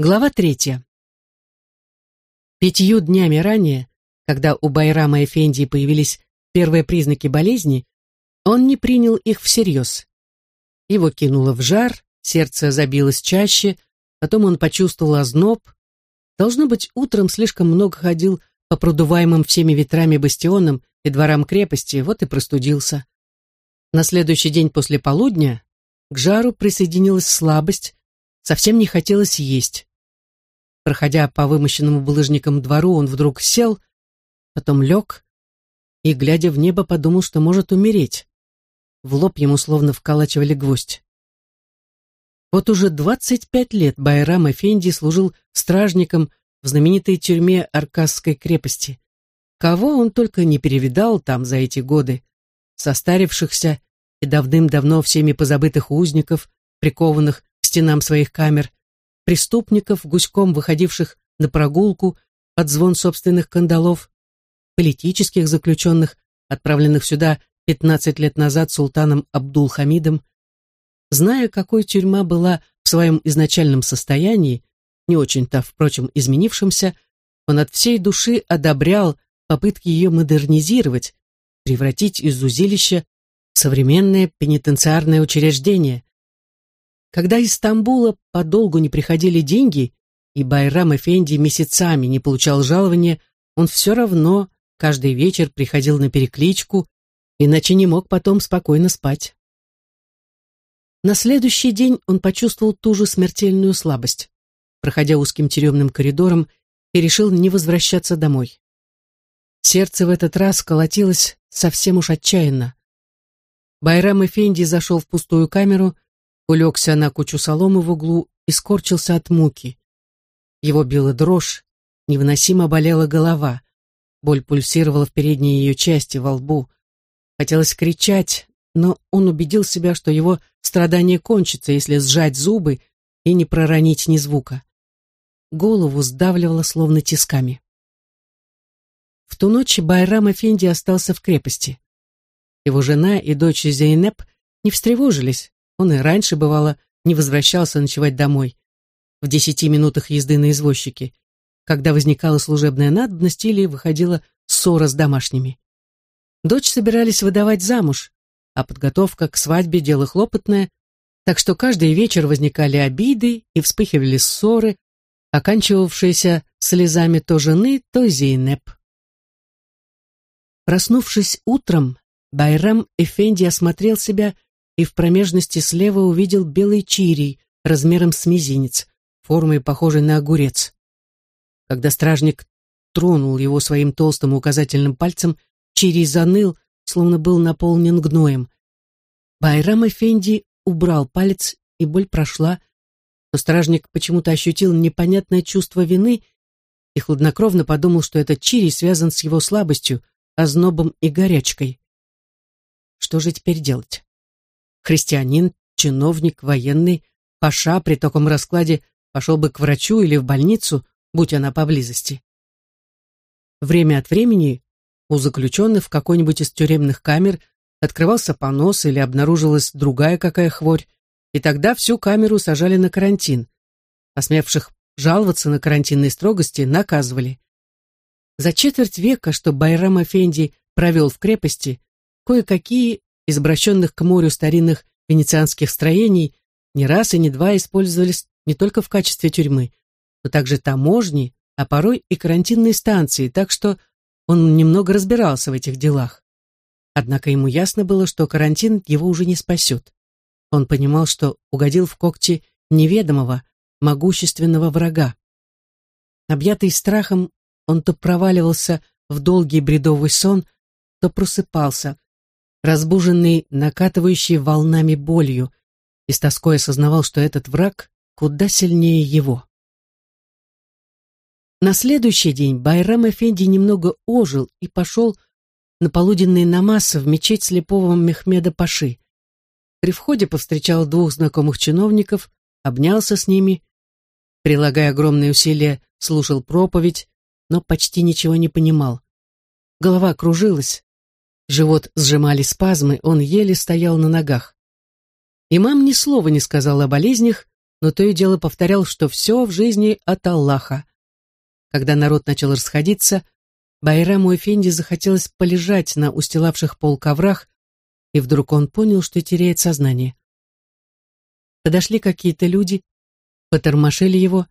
Глава третья. Пятью днями ранее, когда у Байрама Эфенди появились первые признаки болезни, он не принял их всерьез. Его кинуло в жар, сердце забилось чаще, потом он почувствовал озноб. Должно быть, утром слишком много ходил по продуваемым всеми ветрами бастионам и дворам крепости, вот и простудился. На следующий день после полудня к жару присоединилась слабость, совсем не хотелось есть. Проходя по вымощенному булыжникам двору, он вдруг сел, потом лег и, глядя в небо, подумал, что может умереть. В лоб ему словно вколачивали гвоздь. Вот уже двадцать пять лет Байрам Эфенди служил стражником в знаменитой тюрьме Аркасской крепости. Кого он только не перевидал там за эти годы, состарившихся и давным-давно всеми позабытых узников, прикованных к стенам своих камер, преступников, гуськом выходивших на прогулку под звон собственных кандалов, политических заключенных, отправленных сюда 15 лет назад султаном Абдул-Хамидом. Зная, какой тюрьма была в своем изначальном состоянии, не очень-то, впрочем, изменившемся, он от всей души одобрял попытки ее модернизировать, превратить из узилища в современное пенитенциарное учреждение, когда из Стамбула подолгу не приходили деньги, и Байрам Эфенди месяцами не получал жалования, он все равно каждый вечер приходил на перекличку, иначе не мог потом спокойно спать. На следующий день он почувствовал ту же смертельную слабость, проходя узким тюремным коридором, и решил не возвращаться домой. Сердце в этот раз колотилось совсем уж отчаянно. Байрам Эфенди зашел в пустую камеру, улегся на кучу соломы в углу и скорчился от муки. Его била дрожь, невыносимо болела голова. Боль пульсировала в передней ее части, во лбу. Хотелось кричать, но он убедил себя, что его страдание кончится, если сжать зубы и не проронить ни звука. Голову сдавливало словно тисками. В ту ночь Байрам Эфенди остался в крепости. Его жена и дочь Зейнеп не встревожились, он и раньше, бывало, не возвращался ночевать домой, в десяти минутах езды на извозчике, когда возникала служебная надобность или выходила ссора с домашними. Дочь собирались выдавать замуж, а подготовка к свадьбе – дело хлопотное, так что каждый вечер возникали обиды и вспыхивали ссоры, оканчивавшиеся слезами то жены, то Зейнеп. Проснувшись утром, Байрам Эфенди осмотрел себя и в промежности слева увидел белый чирий размером с мизинец, формой похожей на огурец. Когда стражник тронул его своим толстым указательным пальцем, чирий заныл, словно был наполнен гноем. Байрам Эфенди убрал палец, и боль прошла, но стражник почему-то ощутил непонятное чувство вины и хладнокровно подумал, что этот чирий связан с его слабостью, ознобом и горячкой. Что же теперь делать? Христианин, чиновник, военный, паша при таком раскладе пошел бы к врачу или в больницу, будь она поблизости. Время от времени у заключенных в какой-нибудь из тюремных камер открывался понос или обнаружилась другая какая хворь, и тогда всю камеру сажали на карантин. Посмевших жаловаться на карантинные строгости наказывали. За четверть века, что Байрам Эфенди провел в крепости, кое-какие из к морю старинных венецианских строений не раз и не два использовались не только в качестве тюрьмы, но также таможни, а порой и карантинные станции, так что он немного разбирался в этих делах. Однако ему ясно было, что карантин его уже не спасет. Он понимал, что угодил в когти неведомого, могущественного врага. Объятый страхом, он то проваливался в долгий бредовый сон, то просыпался, разбуженный накатывающей волнами болью, и с тоской осознавал, что этот враг куда сильнее его. На следующий день Байрам Эфенди немного ожил и пошел на полуденный намаз в мечеть слепого Мехмеда Паши. При входе повстречал двух знакомых чиновников, обнялся с ними, прилагая огромные усилия, слушал проповедь, но почти ничего не понимал. Голова кружилась, Живот сжимали спазмы, он еле стоял на ногах. Имам ни слова не сказал о болезнях, но то и дело повторял, что все в жизни от Аллаха. Когда народ начал расходиться, Байраму Эфенди захотелось полежать на устилавших пол коврах, и вдруг он понял, что теряет сознание. Подошли какие-то люди, потормошили его.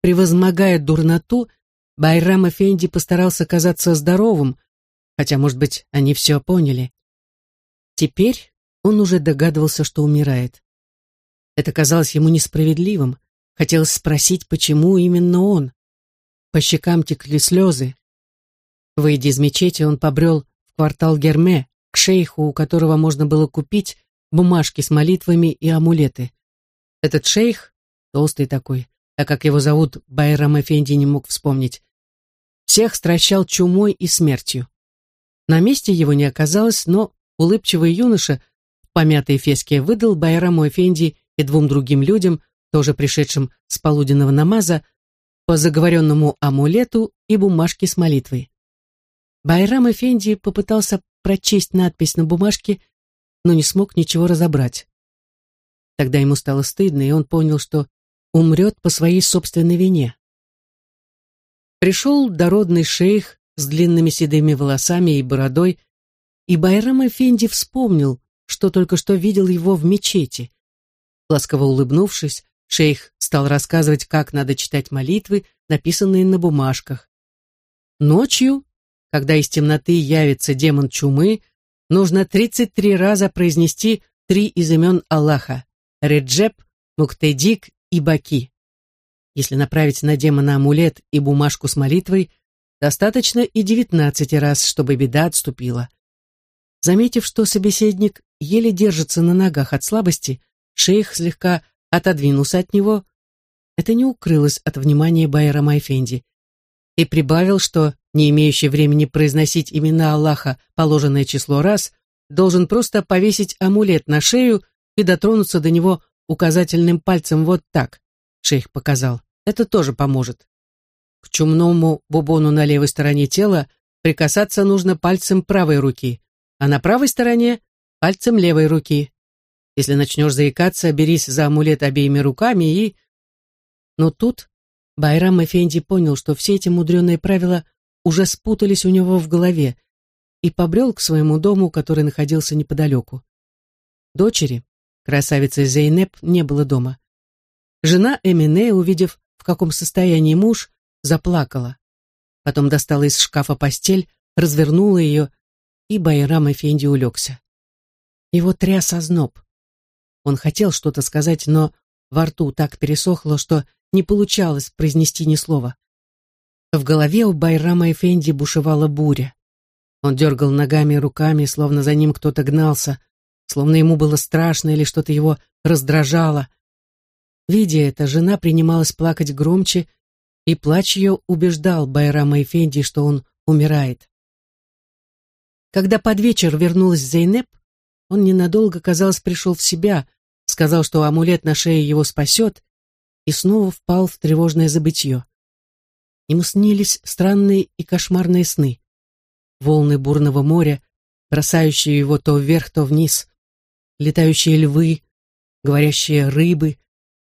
Превозмогая дурноту, Байрам Эфенди постарался казаться здоровым, хотя, может быть, они все поняли. Теперь он уже догадывался, что умирает. Это казалось ему несправедливым. Хотелось спросить, почему именно он. По щекам текли слезы. Выйдя из мечети, он побрел в квартал Герме, к шейху, у которого можно было купить бумажки с молитвами и амулеты. Этот шейх, толстый такой, а как его зовут, Байрам Эфенди не мог вспомнить, всех стращал чумой и смертью. На месте его не оказалось, но улыбчивый юноша в помятой феске выдал Байраму Эфенди и двум другим людям, тоже пришедшим с полуденного намаза, по заговоренному амулету и бумажке с молитвой. Байрам Эфенди попытался прочесть надпись на бумажке, но не смог ничего разобрать. Тогда ему стало стыдно, и он понял, что умрет по своей собственной вине. Пришел дородный шейх с длинными седыми волосами и бородой, и Байрам Эфенди вспомнил, что только что видел его в мечети. Ласково улыбнувшись, шейх стал рассказывать, как надо читать молитвы, написанные на бумажках. Ночью, когда из темноты явится демон чумы, нужно 33 раза произнести три из имен Аллаха — Реджеп, Муктедик и Баки. Если направить на демона амулет и бумажку с молитвой, достаточно и 19 раз, чтобы беда отступила. Заметив, что собеседник еле держится на ногах от слабости, шейх слегка отодвинулся от него. Это не укрылось от внимания Байра Майфенди. И прибавил, что, не имеющий времени произносить имена Аллаха положенное число раз, должен просто повесить амулет на шею и дотронуться до него указательным пальцем вот так. Шейх показал. Это тоже поможет. К чумному бубону на левой стороне тела прикасаться нужно пальцем правой руки, а на правой стороне — пальцем левой руки. Если начнешь заикаться, берись за амулет обеими руками и... Но тут Байрам Эфенди понял, что все эти мудреные правила уже спутались у него в голове и побрел к своему дому, который находился неподалеку. Дочери, красавицы Зейнеп, не было дома. Жена Эмине, увидев, в каком состоянии муж, заплакала. Потом достала из шкафа постель, развернула ее и Байрам Эфенди улегся. Его тряс озноб. Он хотел что-то сказать, но во рту так пересохло, что не получалось произнести ни слова. В голове у Байрама Эфенди бушевала буря. Он дергал ногами и руками, словно за ним кто-то гнался, словно ему было страшно или что-то его раздражало. Видя это, жена принималась плакать громче, и плач ее убеждал Байрама Эфенди, что он умирает. Когда под вечер вернулась Зейнеп, он ненадолго, казалось, пришел в себя, сказал, что амулет на шее его спасет, и снова впал в тревожное забытье. Ему снились странные и кошмарные сны. Волны бурного моря, бросающие его то вверх, то вниз, летающие львы, говорящие рыбы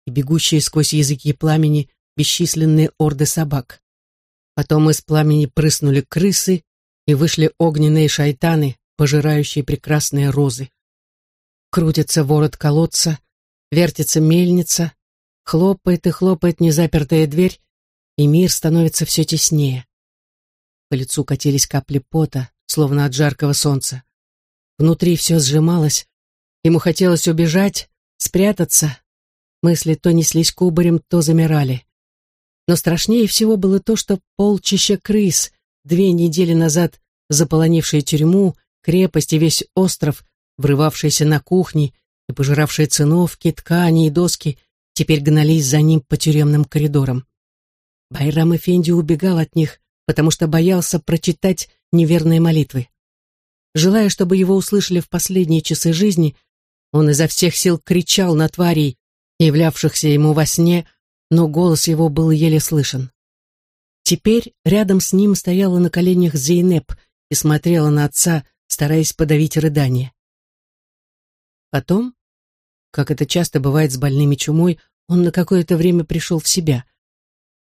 и бегущие сквозь языки пламени бесчисленные орды собак. Потом из пламени прыснули крысы, и вышли огненные шайтаны, пожирающие прекрасные розы. Крутится ворот колодца, вертится мельница, хлопает и хлопает незапертая дверь, и мир становится все теснее. По лицу катились капли пота, словно от жаркого солнца. Внутри все сжималось, ему хотелось убежать, спрятаться. Мысли то неслись кубарем, то замирали. Но страшнее всего было то, что полчища крыс две недели назад заполонившие тюрьму, крепость и весь остров, врывавшиеся на кухни и пожиравшие циновки, ткани и доски, теперь гнались за ним по тюремным коридорам. Байрам Эфенди убегал от них, потому что боялся прочитать неверные молитвы. Желая, чтобы его услышали в последние часы жизни, он изо всех сил кричал на тварей, являвшихся ему во сне, но голос его был еле слышен. Теперь рядом с ним стояла на коленях Зейнеп и смотрела на отца, стараясь подавить рыдание. Потом, как это часто бывает с больными чумой, он на какое-то время пришел в себя.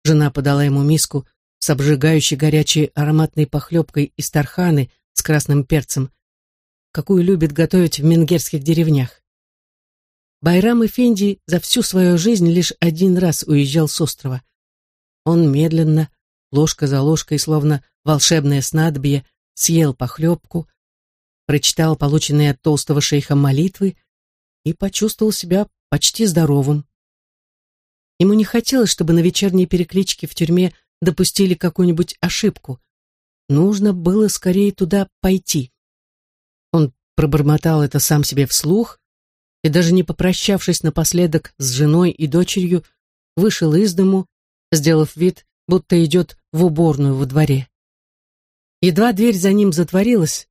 Жена подала ему миску с обжигающей горячей ароматной похлебкой из тарханы с красным перцем, какую любят готовить в менгерских деревнях. Байрам Эфенди за всю свою жизнь лишь один раз уезжал с острова. Он медленно, ложка за ложкой, словно волшебное снадобье, съел похлебку, прочитал полученные от толстого шейха молитвы и почувствовал себя почти здоровым. Ему не хотелось, чтобы на вечерней перекличке в тюрьме допустили какую-нибудь ошибку. Нужно было скорее туда пойти. Он пробормотал это сам себе вслух и, даже не попрощавшись напоследок с женой и дочерью, вышел из дому, сделав вид, будто идет в уборную во дворе. Едва дверь за ним затворилась,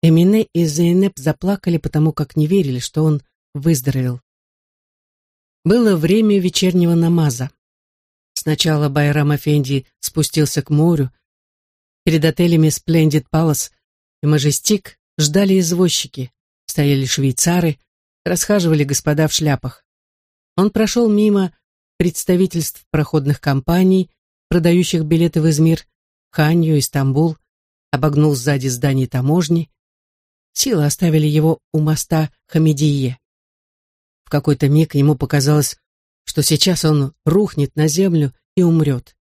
Эмине и Зейнеп заплакали, потому как не верили, что он выздоровел. Было время вечернего намаза. Сначала Байрам Афенди спустился к морю. Перед отелями Splendid Palace и Majestic ждали извозчики, стояли швейцары, расхаживали господа в шляпах. Он прошел мимо представительств проходных компаний, продающих билеты в Измир, Ханью и Стамбул, обогнул сзади здание таможни. Силы оставили его у моста Хамедие. В какой-то миг ему показалось, что сейчас он рухнет на землю и умрет.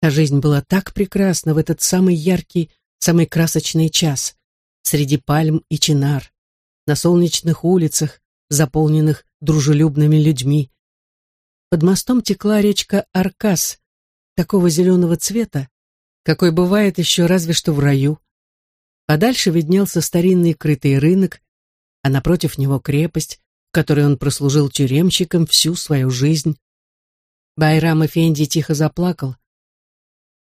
А жизнь была так прекрасна в этот самый яркий, самый красочный час, среди пальм и чинар, на солнечных улицах, заполненных дружелюбными людьми. Под мостом текла речка Аркас, такого зеленого цвета, какой бывает еще разве что в раю. Подальше виднелся старинный крытый рынок, а напротив него крепость, в которой он прослужил тюремщиком всю свою жизнь. Байрам Эфенди тихо заплакал,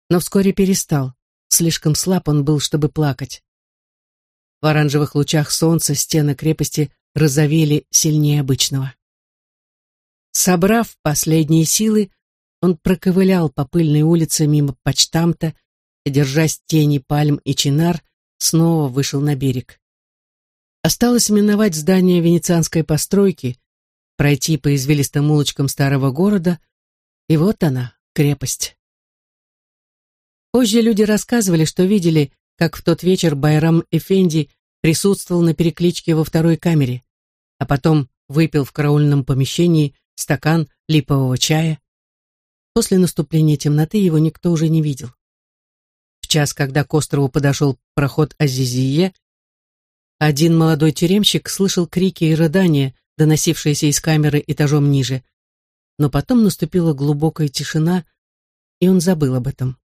но вскоре перестал, слишком слаб он был, чтобы плакать. В оранжевых лучах солнца стены крепости розовели сильнее обычного. Собрав последние силы, он проковылял по пыльной улице мимо почтамта и, держась тени пальм и чинар, снова вышел на берег. Осталось миновать здание венецианской постройки, пройти по извилистым улочкам старого города, и вот она, крепость. Позже люди рассказывали, что видели, как в тот вечер Байрам Эфенди присутствовал на перекличке во второй камере, а потом выпил в караульном помещении стакан липового чая. После наступления темноты его никто уже не видел час, когда к острову подошел проход Азизие, один молодой тюремщик слышал крики и рыдания, доносившиеся из камеры этажом ниже. Но потом наступила глубокая тишина, и он забыл об этом.